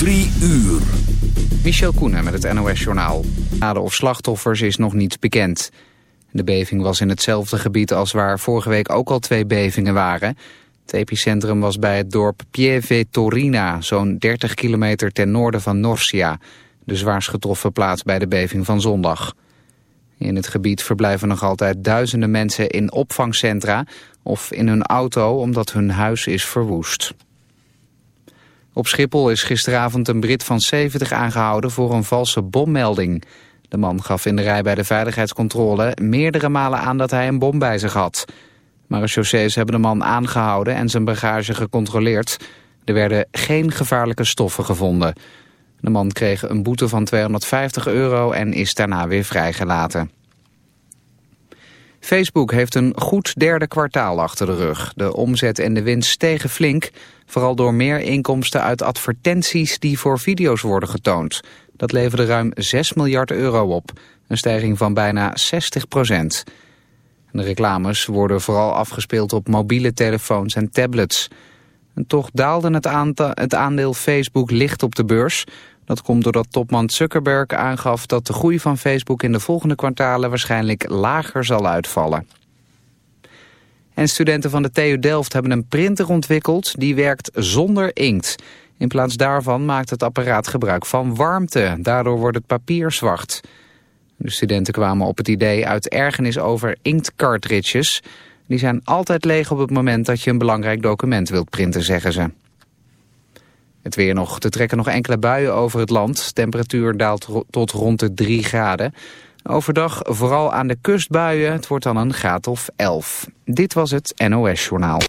Drie uur. Michel Koenen met het NOS-journaal. Schade of slachtoffers is nog niet bekend. De beving was in hetzelfde gebied als waar vorige week ook al twee bevingen waren. Het epicentrum was bij het dorp Pieve Torina, zo'n 30 kilometer ten noorden van Norcia. De zwaarst getroffen plaats bij de beving van zondag. In het gebied verblijven nog altijd duizenden mensen in opvangcentra of in hun auto omdat hun huis is verwoest. Op Schiphol is gisteravond een Brit van 70 aangehouden voor een valse bommelding. De man gaf in de rij bij de veiligheidscontrole meerdere malen aan dat hij een bom bij zich had. Marechaussees hebben de man aangehouden en zijn bagage gecontroleerd. Er werden geen gevaarlijke stoffen gevonden. De man kreeg een boete van 250 euro en is daarna weer vrijgelaten. Facebook heeft een goed derde kwartaal achter de rug. De omzet en de winst stegen flink, vooral door meer inkomsten uit advertenties die voor video's worden getoond. Dat leverde ruim 6 miljard euro op, een stijging van bijna 60 procent. De reclames worden vooral afgespeeld op mobiele telefoons en tablets. En toch daalde het, het aandeel Facebook licht op de beurs. Dat komt doordat topman Zuckerberg aangaf dat de groei van Facebook in de volgende kwartalen waarschijnlijk lager zal uitvallen. En studenten van de TU Delft hebben een printer ontwikkeld die werkt zonder inkt. In plaats daarvan maakt het apparaat gebruik van warmte. Daardoor wordt het papier zwart. De studenten kwamen op het idee uit ergernis over inktcartridges. Die zijn altijd leeg op het moment dat je een belangrijk document wilt printen, zeggen ze. Het weer nog. te trekken nog enkele buien over het land. Temperatuur daalt tot rond de 3 graden. Overdag vooral aan de kustbuien. Het wordt dan een graad of 11. Dit was het NOS Journaal.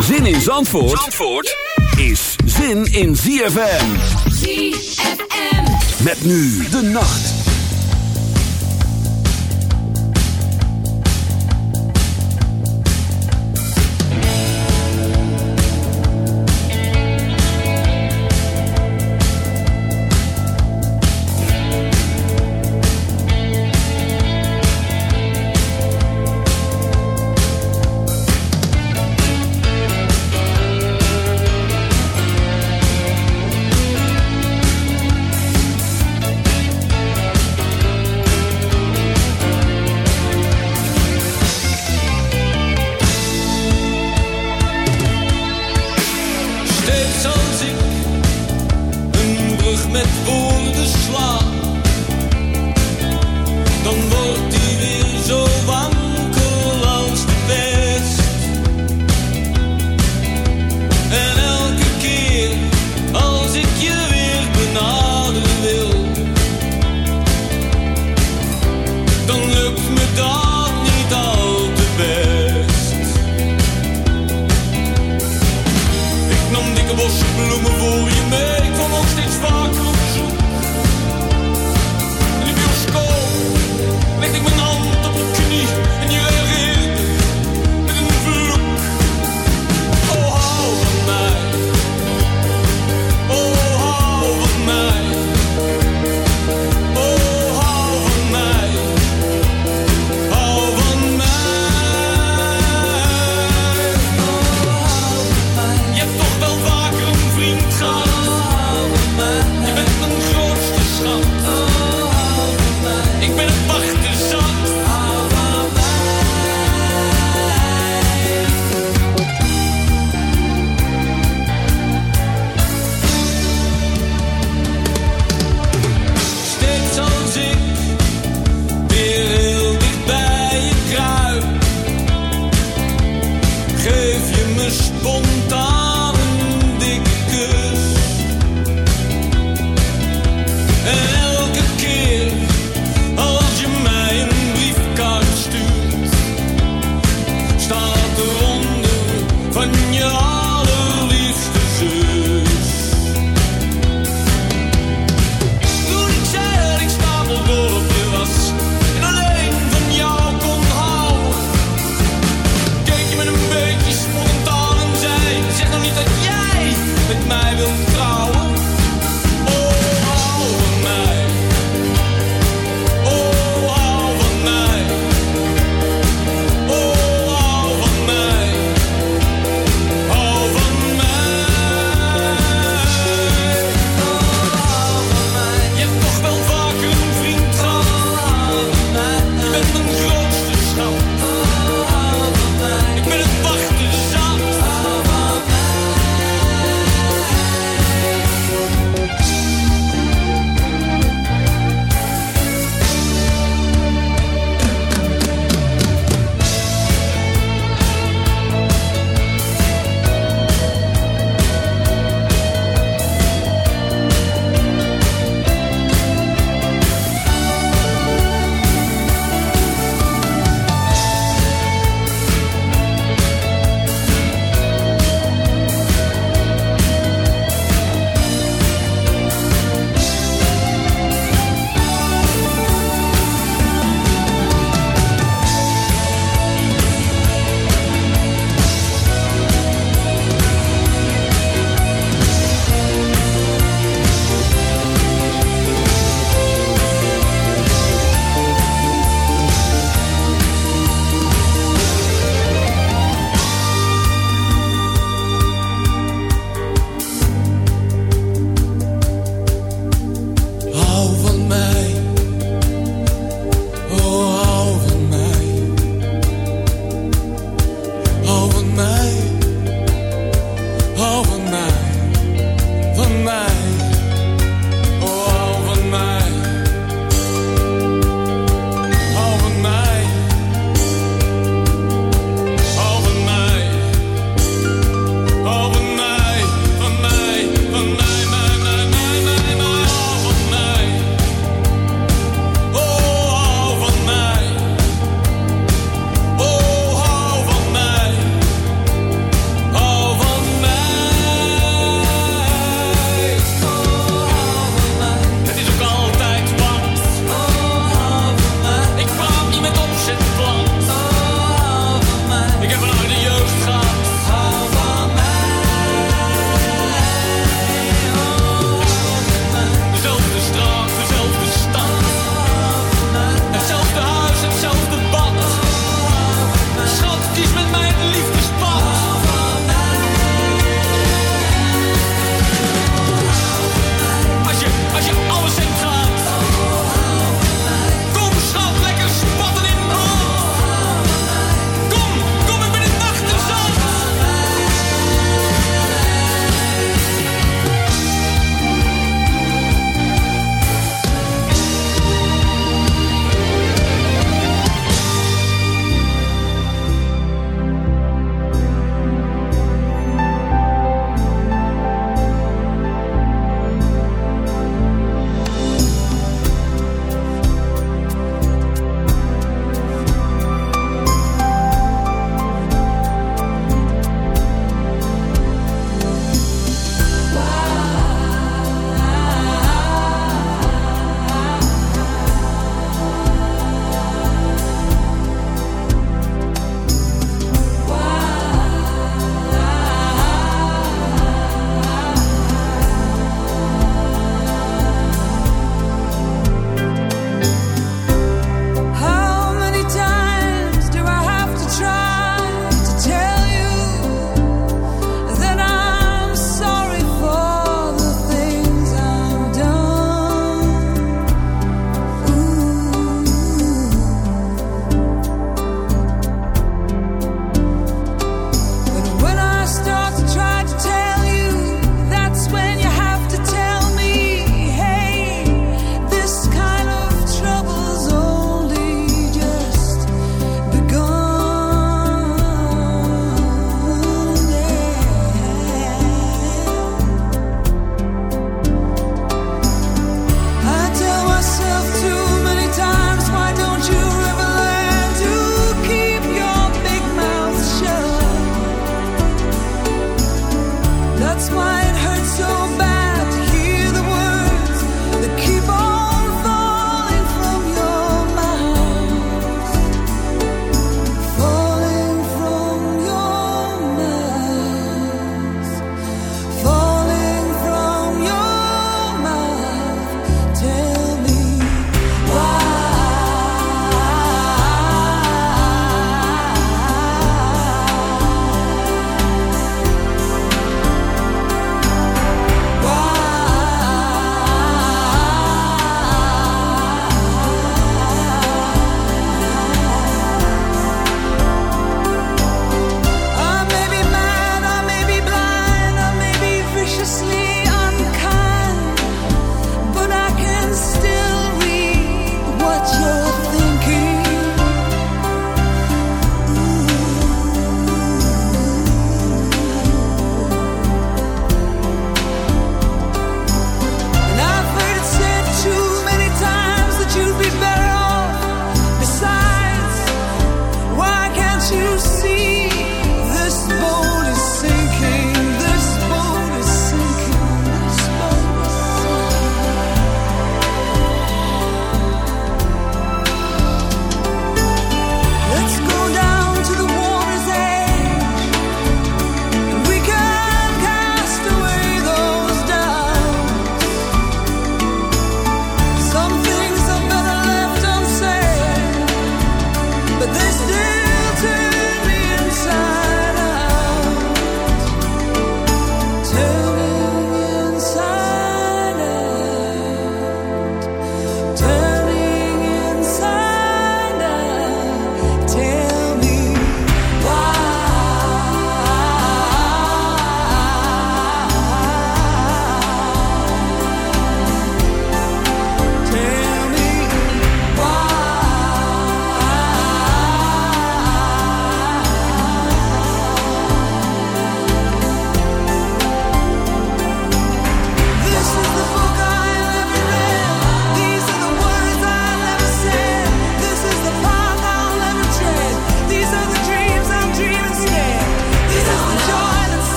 Zin in Zandvoort, Zandvoort is zin in ZFM. ZFM. Met nu de nacht.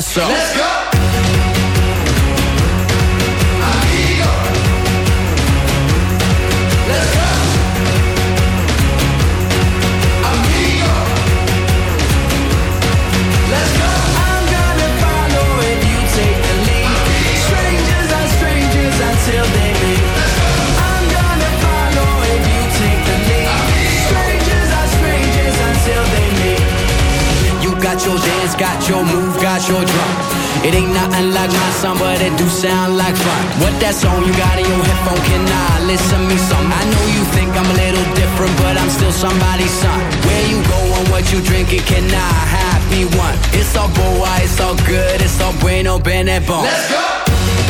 Let's go. making a happy one. It's all boa, it's all good, it's all bueno, bene bon. Let's go!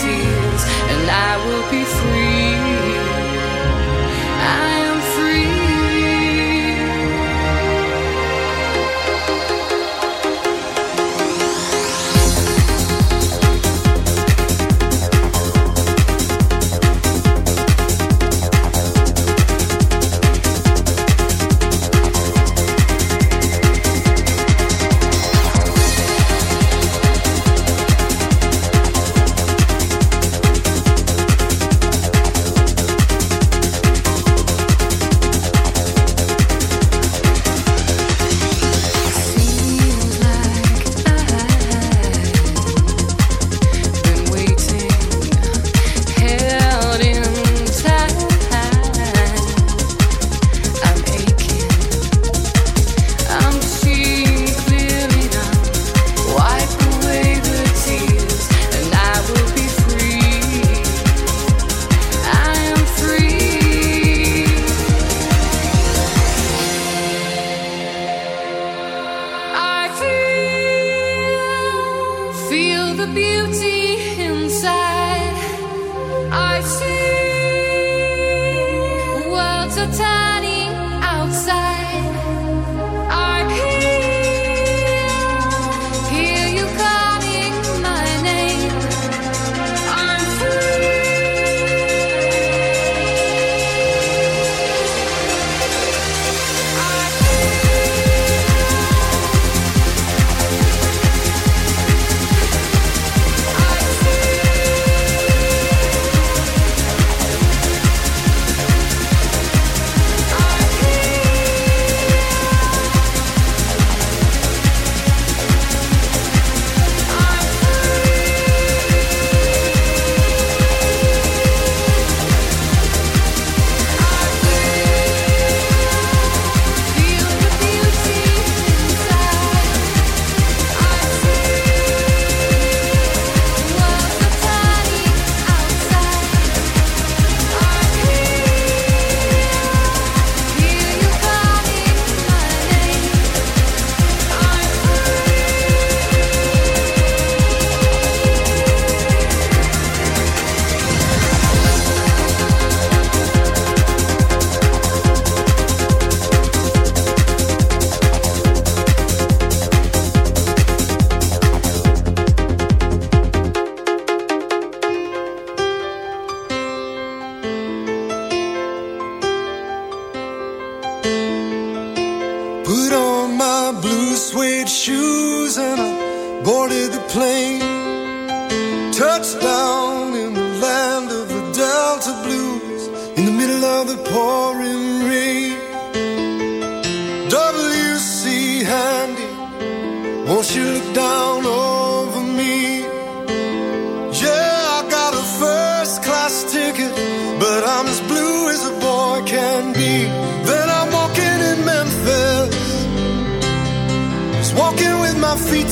and I will be free. Shoes and I boarded the plane. Touchdown in the land of the Delta Blues in the middle of the pouring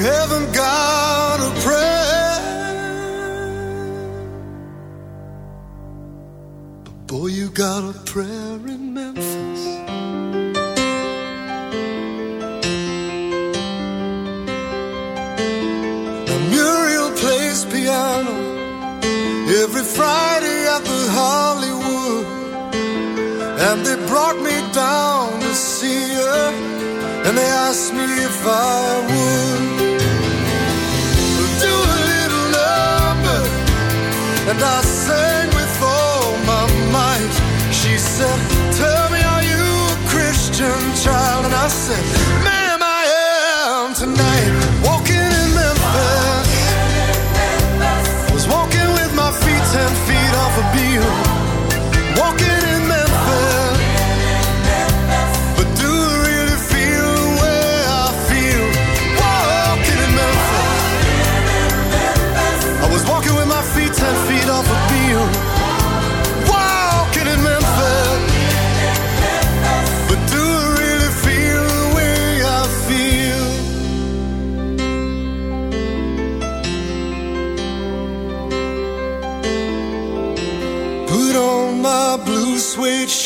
haven't got a prayer. But boy, you got a prayer in Memphis. The Muriel plays piano every Friday at the Hollywood. And they brought me down to see her. And they asked me if I would and I sang with all my might. She said, Tell me, are you a Christian child? And I said, Ma'am, I am tonight. Walking in Memphis, was walking with my feet ten feet off a Beale.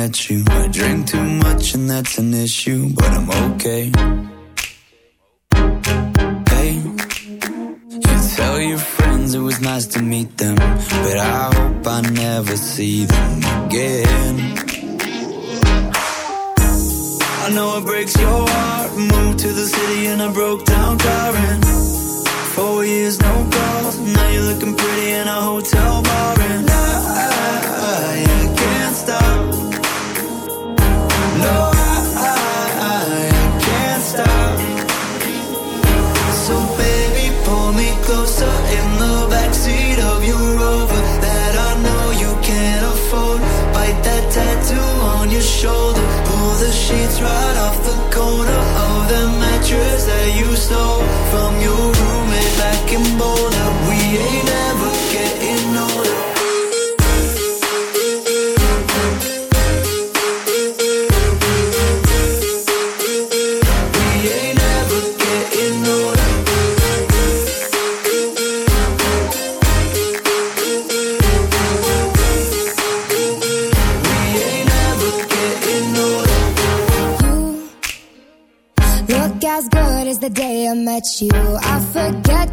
met you.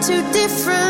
Too different,